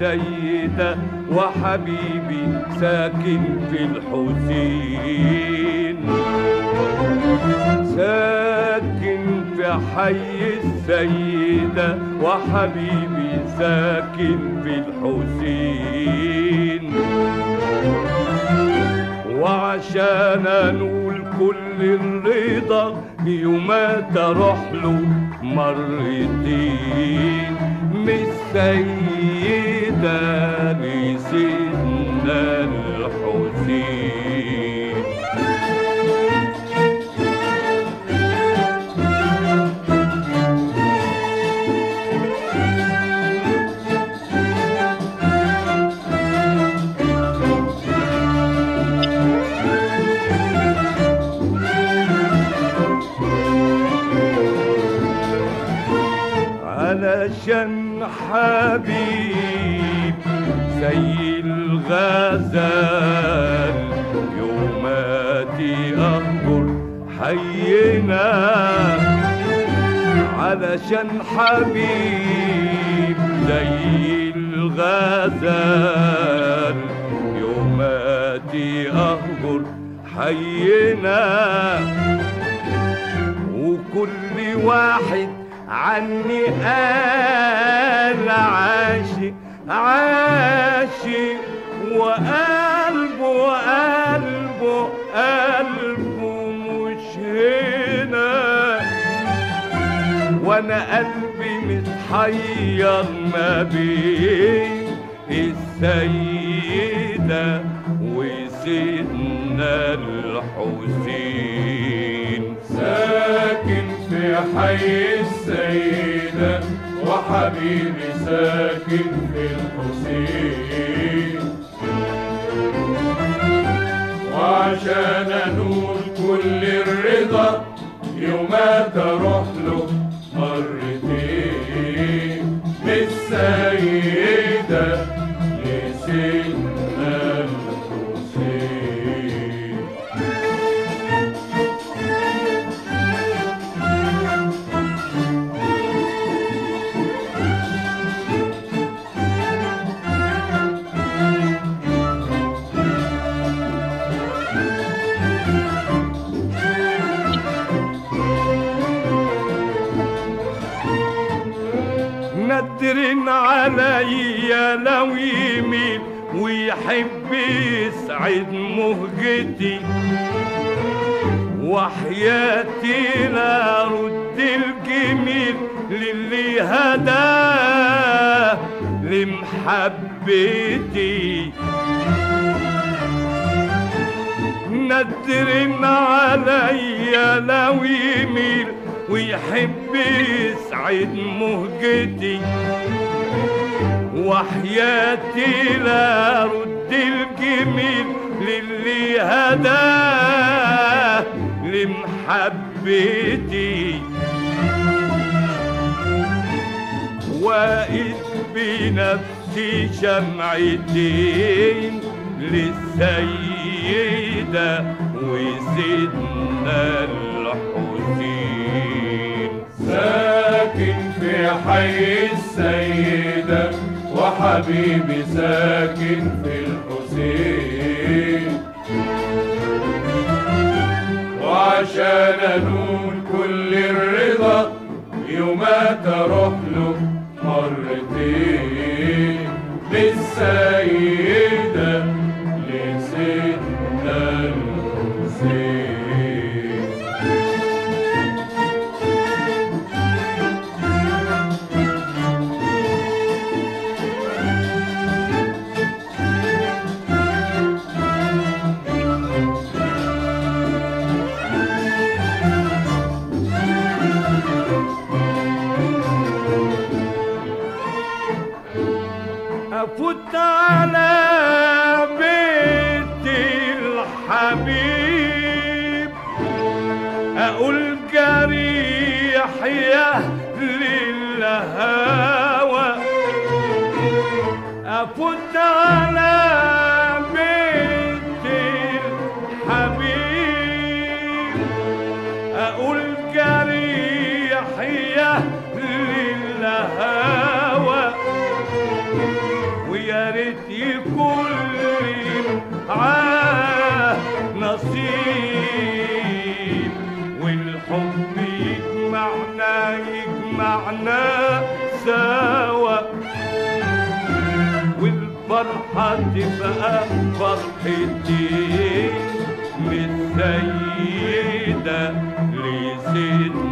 سيدة وحبيبي ساكن في الحسين. ساكن في حي السيدة وحبيبي ساكن في الحسين. وعشان نقول كل الرضا يومات أروح له مرتين. مش سيد denizi زي الغزال يوماتي أهجر حينا علشان حبيب زي الغزال يوماتي أهجر حينا وكل واحد عني قال عاشق عاشق وقلبه قلبه قلبه مش هنا. وأنا قلبي متحير ما بين السيدة وسيدنا الحسين. ساكن في حي وحبيبي ساكن في الحسين وعشان نور كل الرضا يوم تروح ندرن عليا لو يميل ويحب يسعد مهجتي. وحياتي لا رد الجميل للي هداه لمحبتي. ندرن عليا لو يميل ويحب بيسعد مهجتي وحياتي لا رد الجميل للي هداه لمحبتي. وإذ بنفسي شمعتين للسيدة وسيدنا الحسين. حي السيد وحبيبي ساكن في الحسين. وعشان نون كل الرضا يوم تروح له فت على بيت الحبيب. أقول جريح يا للهوى. أفت على ويا ريت يكون معاه نصيب. والحب يجمعنا يجمعنا سوا. والفرحة تبقى فرحتي مش سيدة لسيدنا